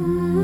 Mm-hmm.